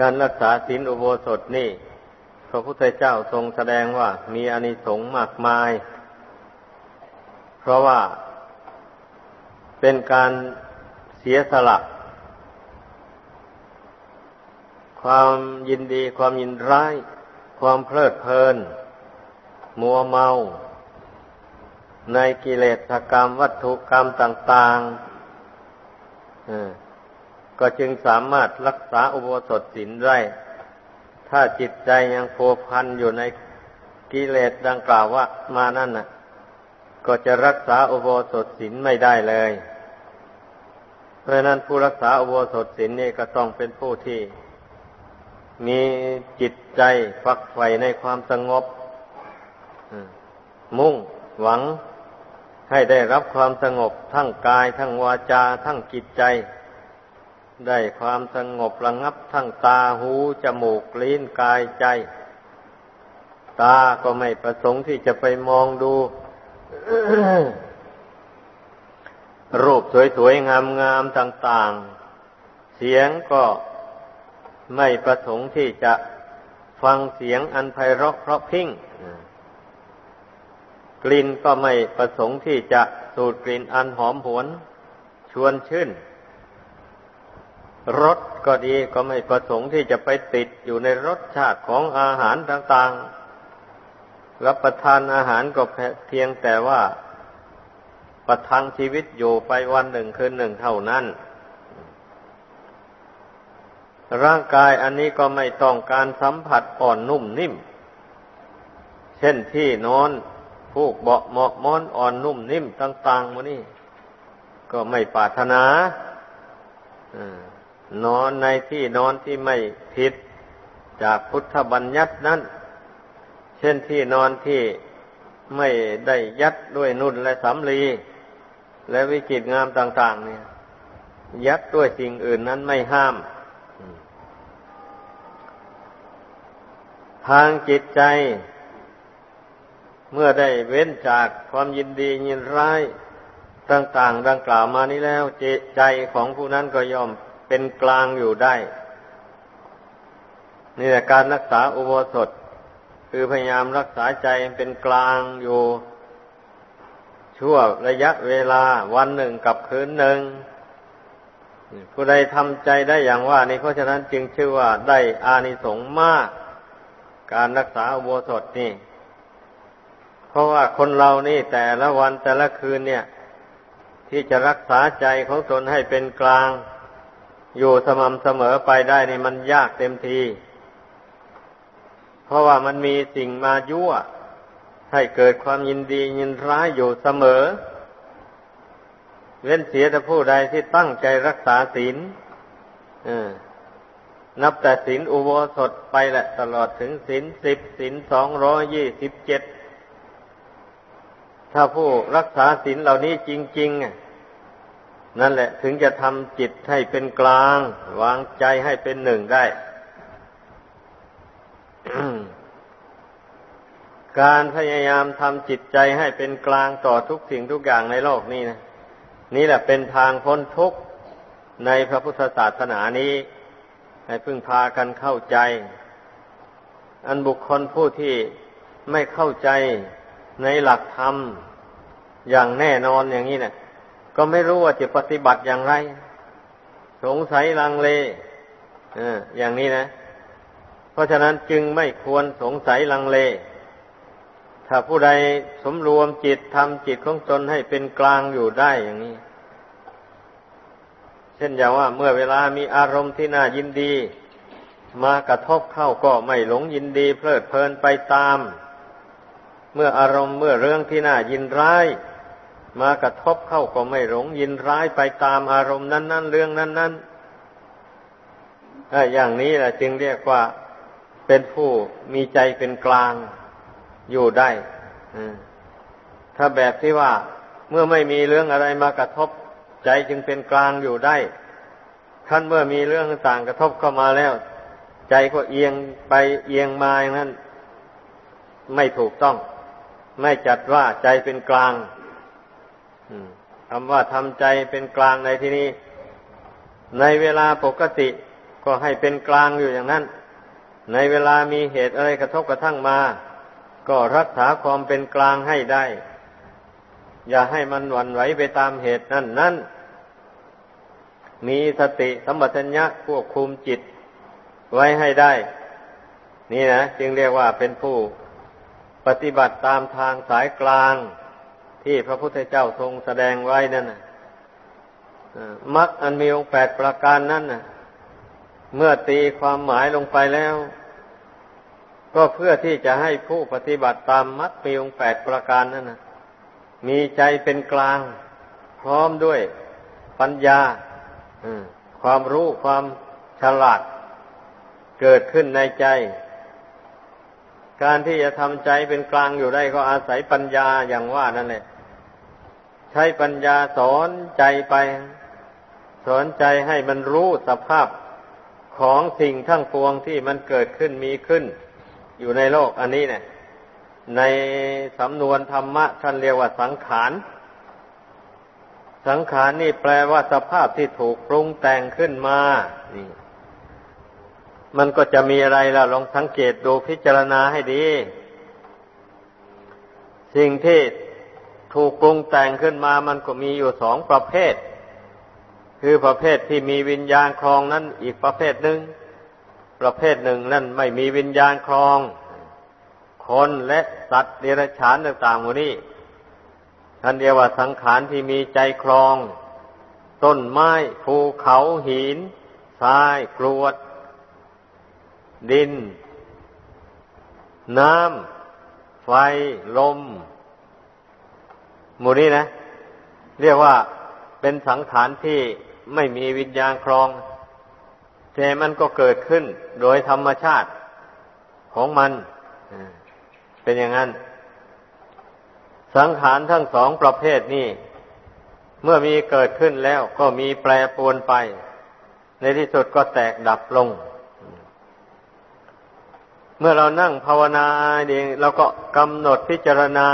การรักษาศีลอุโบสถนี่ พระพุทธเจ้าทรงแสดงว่ามีอนิสงส์มากมาย เพราะว่าเป็นการเสียสละ ความยินดีความยินร้าย ความเพลิดเพลิน มัวเมา ในกิเลสกรรมวัตถุกรรมต่าง ๆ ก็จึงสามารถรักษาอุโบสถศีลได้ ถ้าจิตใจยังโผพันอยู่ในกิเลสดังกล่าวว่ามานั่นน่ะ ก็จะรักษาอุโบสถศีลไม่ได้เลย เพราะนั้นผู้รักษาอุโบสถศีลนี่ก็ต้องเป็นผู้ที่ มีจิตใจฝักใฝ่ในความสงบ มุ่งหวังให้ได้รับความสงบทั้งกายทั้งวาจาทั้งจิตใจ ได้ความสงบระงับทั้งตาหูจมูกลิ้นกายใจ ตาก็ไม่ประสงค์ที่จะไปมองดู รูปสวยๆ งามๆต่าง ๆ เสียงก็ไม่ประสงค์ที่จะฟังเสียงอันไพเราะเพราะพิ้งกลิ่นก็ไม่ประสงค์ที่จะสูดกลิ่นอันหอมหวน ชวนชื่น รสก็ดีก็ไม่ประสงค์ที่จะไปติดอยู่ในรสชาติของอาหารต่างๆ รับประทานอาหารก็เพียงแต่ว่าประทังชีวิตอยู่ไปวันหนึ่งคืนหนึ่งเท่านั้น ร่างกายอันนี้ก็ไม่ต้องการสัมผัสอ่อนนุ่มนิ่ม เช่นที่นอนผูกเบาะเหมาะม้อนอ่อนนุ่มนิ่มต่างๆมานี่ ก็ไม่ปรารถนา นอนในที่นอนที่ไม่ผิดจากพุทธบัญญัตินั้น เช่นที่นอนที่ไม่ได้ยัดด้วยนุ่นและสำลี และวิจิตงามต่าง ๆ เนี่ย ยัดด้วยสิ่งอื่นนั้นไม่ห้าม ทางจิตใจ เมื่อได้เว้นจากความยินดียินร้ายต่าง ๆ ดังกล่าวมานี้แล้ว จิตใจของผู้นั้นก็ยอม เป็นกลางอยู่ได้ นี่แหละการรักษาอุโบสถ คือพยายามรักษาใจเป็นกลางอยู่ชั่วระยะเวลาวันหนึ่งกับคืนหนึ่ง ผู้ใดทำใจได้อย่างว่านี่เพราะฉะนั้นจึงชื่อว่าได้อานิสงส์มาก การรักษาอุโบสถนี่ เพราะว่าคนเรานี่แต่ละวันแต่ละคืนเนี่ย ที่จะรักษาใจของตนให้เป็นกลาง อยู่สม่ำเสมอไปได้นี่มันยากเต็มที เพราะว่ามันมีสิ่งมายั่ว ให้เกิดความยินดียินร้ายอยู่เสมอ เว้นเสียแต่ผู้ใดที่ตั้งใจรักษาศีลนับแต่ศีลอุโบสถไปแหละ ตลอดถึงศีลสิบศีลสองร้อยี่สิบเจ็ดถ้าผู้รักษาศีลเหล่านี้จริง ๆ นั่นแหละถึงจะทำจิตให้เป็นกลาง วางใจให้เป็นหนึ่งได้ การพยายามทำจิตใจให้เป็นกลางต่อทุกสิ่งทุกอย่างในโลกนี้นะนี่แหละเป็นทางพ้นทุกข์ในพระพุทธศาสนานี้ ให้พึ่งพากันเข้าใจ อันบุคคลผู้ที่ไม่เข้าใจในหลักธรรมอย่างแน่นอนอย่างนี้เนะี่ย ก็ไม่รู้ว่าจะปฏิบัติอย่างไร สงสัยลังเลออย่างนี้นะ เพราะฉะนั้นจึงไม่ควรสงสัยลังเล ถ้าผู้ใดสมรวมจิตทำจิตของตนให้เป็นกลางอยู่ได้อย่างนี้ เช่นอย่างว่าเมื่อเวลามีอารมณ์ที่น่ายินดี มากระทบเข้าก็ไม่หลงยินดี เพลิดเพลินไปตาม เมื่ออารมณ์เมื่อเรื่องที่น่ายินร้าย มากระทบเข้าก็ไม่หลงยินร้ายไปตามอารมณ์นั้น ๆ เรื่องนั้นๆอย่างนี้แหละจึงเรียกว่าเป็นผู้มีใจเป็นกลางอยู่ได้ถ้าแบบที่ว่าเมื่อไม่มีเรื่องอะไรมากระทบ ใจจึงเป็นกลางอยู่ได้ขั้นเมื่อมีเรื่องต่างกระทบเข้ามาแล้ว ใจก็เอียงไปเอียงมาอย่างนั้น ไม่ถูกต้อง ไม่จัดว่าใจเป็นกลาง คำว่าทำใจเป็นกลางในที่นี้ ในเวลาปกติก็ให้เป็นกลางอยู่อย่างนั้น ในเวลามีเหตุอะไรกระทบกระทั่งมา ก็รักษาความเป็นกลางให้ได้ อย่าให้มันหวั่นไหวไปตามเหตุนั่นนั่นมีสติสัมปชัญญะควบคุมจิต ไว้ให้ได้ นี่นะจึงเรียกว่าเป็นผู้ปฏิบัติตามทางสายกลาง ที่พระพุทธเจ้าทรงแสดงไว้นั่นนะมักอันมีองค์แปดประการนั่นนะเมื่อตีความหมายลงไปแล้ว ก็เพื่อที่จะให้ผู้ปฏิบัติตามมักมีองค์แปดประการนั่นนะมีใจเป็นกลาง พร้อมด้วยปัญญาความรู้ความฉลาด เกิดขึ้นในใจ การที่จะทำใจเป็นกลางอยู่ได้ก็อาศัยปัญญาอย่างว่านั่นแหละ ใช้ปัญญาสอนใจไป สอนใจให้มันรู้สภาพของสิ่งทั้งปวงที่มันเกิดขึ้นมีขึ้น อยู่ในโลกอันนี้เนี่ย ในสำนวนธรรมะท่านเรียกว่าสังขาร สังขารนี่แปลว่าสภาพที่ถูกปรุงแต่งขึ้นมา นี่ มันก็จะมีอะไรล่ะลองสังเกตดูพิจารณาให้ดี สิ่งที่ ถูกปรุงแต่งขึ้นมามันก็มีอยู่สองประเภท คือประเภทที่มีวิญญาณครองนั้นอีกประเภทหนึ่ง ประเภทหนึ่งนั่นไม่มีวิญญาณครอง คนและสัตว์เดรัจฉานต่างๆหมดนี้ท่านเรียกว่าสังขารที่มีใจครอง ต้นไม้ภูเขาหินทรายกรวด ดิน น้ำ ไฟ ลม หมู่นี้นะ เรียกว่าเป็นสังขารที่ไม่มีวิญญาณครองแต่มันก็เกิดขึ้นโดยธรรมชาติของมัน เป็นอย่างนั้น สังขารทั้งสองประเภทนี้ เมื่อมีเกิดขึ้นแล้วก็มีแปรปรวนไป ในที่สุดก็แตกดับลง เมื่อเรานั่งภาวนาเองเราก็กำหนดพิจารณา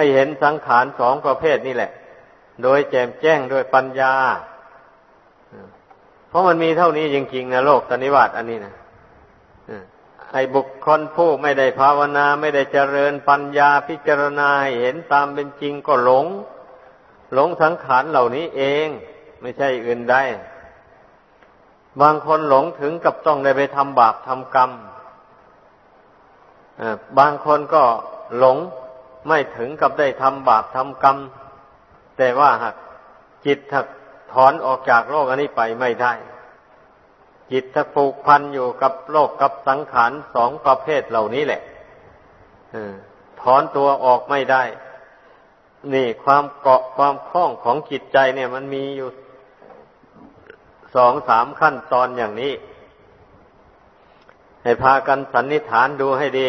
ให้เห็นสังขารสองประเภทนี่แหละ โดยแจมแจ้งด้วยปัญญา เพราะมันมีเท่านี้จริงๆนะโลกตนิวัตอันนี้นะไอ้บุคคลผู้ไม่ได้ภาวนาไม่ได้เจริญปัญญาพิจารณาหเห็นตามเป็นจริงก็หลง หลงสังขารเหล่านี้เอง ไม่ใช่อื่นได้บางคนหลงถึงกับต้องได้ไปทำบาปทำกรรมบางคนก็หลง ไม่ถึงกับได้ทำบาปทำกรรม แต่ว่าหากจิตถักถอนออกจากโลกอันนี้ไปไม่ได้ จิตถ้าผูกพันอยู่กับโลกกับสังขารสองประเภทเหล่านี้แหละถอนตัวออกไม่ได้ นี่ความเกาะความคล้องของจิตใจเนี่ย มันมีอยู่สองสามขั้นตอนอย่างนี้ ให้พากันสันนิษฐานดูให้ดี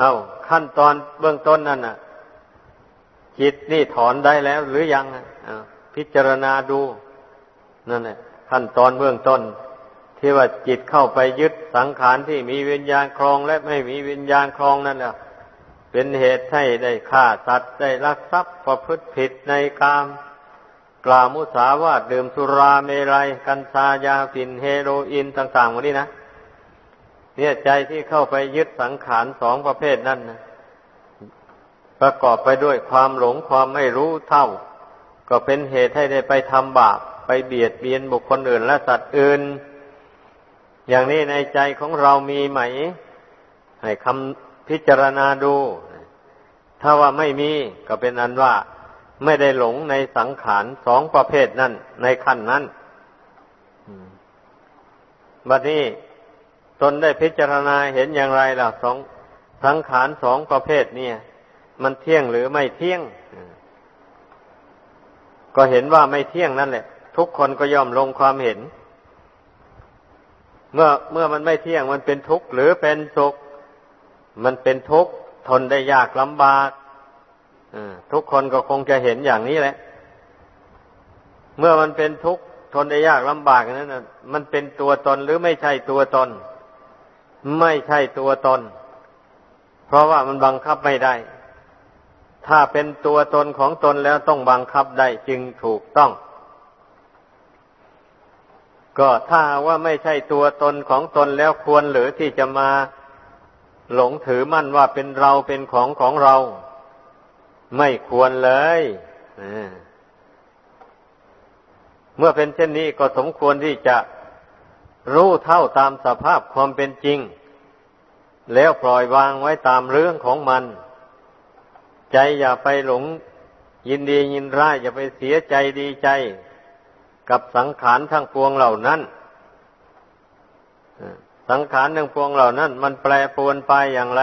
เอาขั้นตอนเบื้องต้นนั่นน่ะ จิตนี่ถอนได้แล้ว หรือยังพิจารณาดูนั่นแหละขั้นตอนเบื้องต้น ที่ว่าจิตเข้าไปยึดสังขารที่มีวิญญาณครองและไม่มีวิญญาณครองนั่นแหละเป็นเหตุให้ได้ฆ่าสัตว์ได้ลักทรัพย์ประพฤติผิดในกาม กล่าวมุสาวาทดื่มสุราเมรัย กัญชายาฝิ่นเฮโรอีนต่างๆวันนี้นะ เนี่ยใจที่เข้าไปยึดสังขารสองประเภทนั้นนะประกอบไปด้วยความหลงความไม่รู้เท่า ก็เป็นเหตุให้ได้ไปทำบาป ไปเบียดเบียนบุคคลอื่นและสัตว์อื่น อย่างนี้ในใจของเรามีไหม ให้คำพิจารณาดู ถ้าว่าไม่มีก็เป็นอันว่าไม่ได้หลงในสังขารสองประเภทนั้นในขั้นนั้นบัดนี้ ตนได้พิจารณาเห็นอย่างไรล่ะสองสังขารสองประเภทเนี่ย มันเที่ยงหรือไม่เที่ยง ก็เห็นว่าไม่เที่ยงนั่นแหละ ทุกคนก็ยอมลงความเห็น เมื่อเมื่อมันไม่เที่ยงมันเป็นทุกข์หรือเป็นสุข มันเป็นทุกข์ทนได้ยากลำบากทุกคนก็คงจะเห็นอย่างนี้แหละ เมื่อมันเป็นทุกข์ทนได้ยากลำบากนั้นมันเป็นตัวตนหรือไม่ใช่ตัวตน ไม่ใช่ตัวตน เพราะว่ามันบังคับไม่ได้ ถ้าเป็นตัวตนของตนแล้วต้องบังคับได้จึงถูกต้อง ก็ถ้าว่าไม่ใช่ตัวตนของตนแล้วควรหรือที่จะมาหลงถือมั่นว่าเป็นเราเป็นของของเรา ไม่ควรเลยเมื่อเป็นเช่นนี้ก็สมควรที่จะ รู้เท่าตามสภาพความเป็นจริง แล้วปล่อยวางไว้ตามเรื่องของมัน ใจอย่าไปหลง ยินดียินร้ายอย่าไปเสียใจดีใจ กับสังขารทั้งปวงเหล่านั้น สังขารทั้งปวงเหล่านั้น มันแปรปรวนไปอย่างไร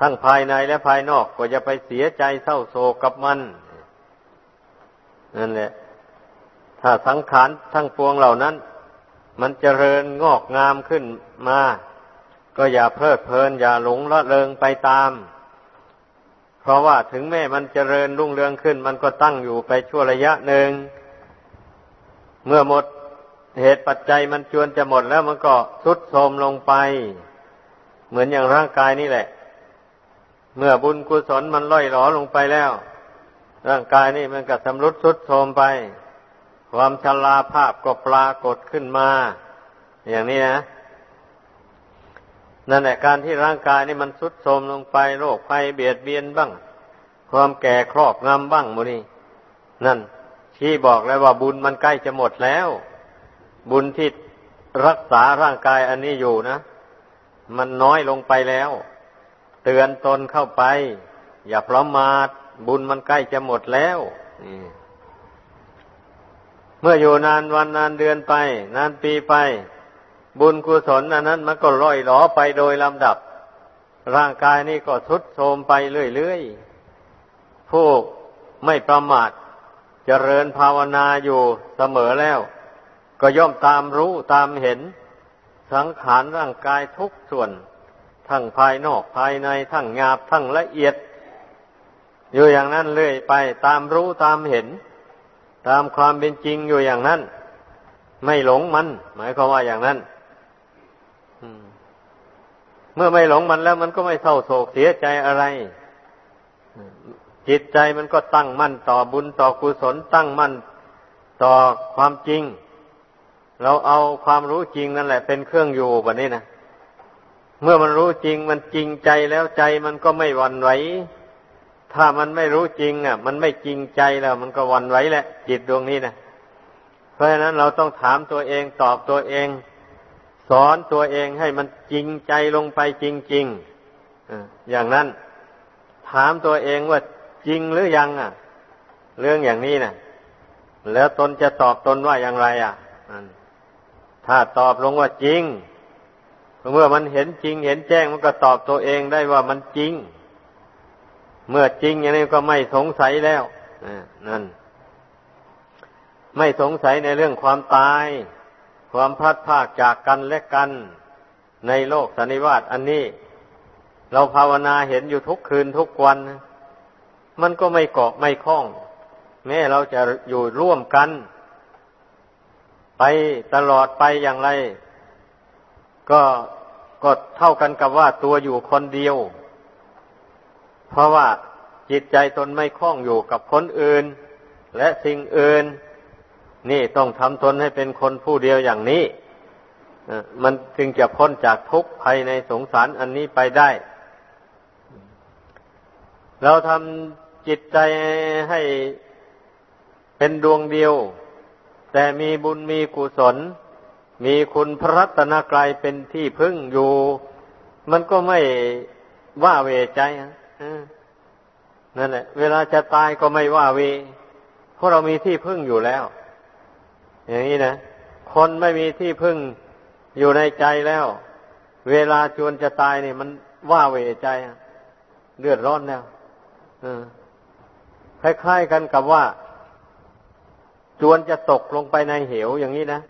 ทั้งภายในและภายนอกก็อย่าไปเสียใจเศร้าโศกกับมันนั่นแหละถ้าสังขารทั้งปวงเหล่านั้น มันเจริญงอกงามขึ้นมา ก็อย่าเพลิดเพลิน อย่าหลงละเลงไปตาม เพราะว่าถึงแม้มันเจริญรุ่งเรืองขึ้น มันก็ตั้งอยู่ไปชั่วระยะหนึ่ง เมื่อหมดเหตุปัจจัยมันจวนจะหมดแล้วมันก็ทุดโทรมลงไป เหมือนอย่างร่างกายนี่แหละ เมื่อบุญกุศลมันล่อยหลอลงไปแล้ว ร่างกายนี่มันก็สำรุดทุดโทรมไป ความชราภาพก็ปรากฏขึ้นมา อย่างนี้นะนั่นแหละการที่ร่างกายนี่มันสุดโทรมลงไปโรคภัยเบียดเบียนบ้าง ความแก่ครอบงำบ้างโมนี่นั่น ที่บอกแล้วว่าบุญมันใกล้จะหมดแล้ว บุญที่รักษาร่างกายอันนี้อยู่นะ มันน้อยลงไปแล้ว เตือนตนเข้าไป อย่าประมาทบุญมันใกล้จะหมดแล้ว เมื่ออยู่นานวันนานเดือนไป นานปีไป บุญกุศลอันนั้นมันก็ร่อยหลอไปโดยลำดับ ร่างกายนี่ก็ทุดโทรมไปเรื่อยๆผู้ไม่ประมาทเจริญภาวนาอยู่เสมอแล้ว ก็ย่อมตามรู้ตามเห็น สังขารร่างกายทุกส่วน ทั้งภายนอกภายในทั้งหยาบทั้งละเอียด อยู่อย่างนั้นเรื่อยไปตามรู้ตามเห็น ตามความเป็นจริงอยู่อย่างนั้น ไม่หลงมัน หมายความว่าอย่างนั้นเมื่อไม่หลงมันแล้วมันก็ไม่เศร้าโศกเสียใจอะไร จิตใจมันก็ตั้งมั่นต่อบุญต่อกุศลตั้งมั่นต่อความจริง เราเอาความรู้จริงนั่นแหละ เป็นเครื่องอยู่แบบนี้นะเมื่อมันรู้จริงมันจริงใจแล้วใจมันก็ไม่หวั่นไหว ถ้ามันไม่รู้จริง อะ มันไม่จริงใจแล้ว มันก็วันไหวแหละจิตดวงนี้นะเพราะฉะนั้นเราต้องถามตัวเองตอบตัวเอง สอนตัวเองให้มันจริงใจลงไปจริงๆอย่างนั้น ถามตัวเองว่าจริงหรือยังอะ เรื่องอย่างนี้นะแล้วตนจะตอบตนว่าอย่างไร อะถ้าตอบลงว่าจริงเมื่อมันเห็นจริง เห็นแจ้งมันก็ตอบตัวเองได้ว่ามันจริง เมื่อจริงอย่างนี้ก็ไม่สงสัยแล้วนั่น ไม่สงสัยในเรื่องความตาย ความพลัดพรากจากกันและกันในโลกสันนิวาตอันนี้ เราภาวนาเห็นอยู่ทุกคืนทุกวัน มันก็ไม่เกาะไม่คล้อง แม้เราจะอยู่ร่วมกัน ไปตลอดไปอย่างไร ก็ก็เท่ากันกับว่าตัวอยู่คนเดียว เพราะว่าจิตใจตนไม่คล้องอยู่กับคนอื่น และสิ่งอื่น นี่ต้องทำตนให้เป็นคนผู้เดียวอย่างนี้มันจึงจะพ้นจากทุกข์ภายในสงสารอันนี้ไปได้ เราทำจิตใจให้เป็นดวงเดียว แต่มีบุญมีกุศล มีคุณพระรัตนกรายเป็นที่พึ่งอยู่ มันก็ไม่ว่าเวใจนั่ นั่นแหละ เวลาจะตายก็ไม่ว่าเวเพราะเรามีที่พึ่งอยู่แล้ว อย่างนี้นะคนไม่มีที่พึ่งอยู่ในใจแล้ว เวลาชวนจะตายนี่มันว่าเวใจเลือดร้อนแล้วคล้ายๆกันกับว่า จวนจะตกลงไปในเหวอย่างนี้นะ